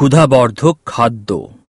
ক্ষুধাবর্ধক খাদ্য।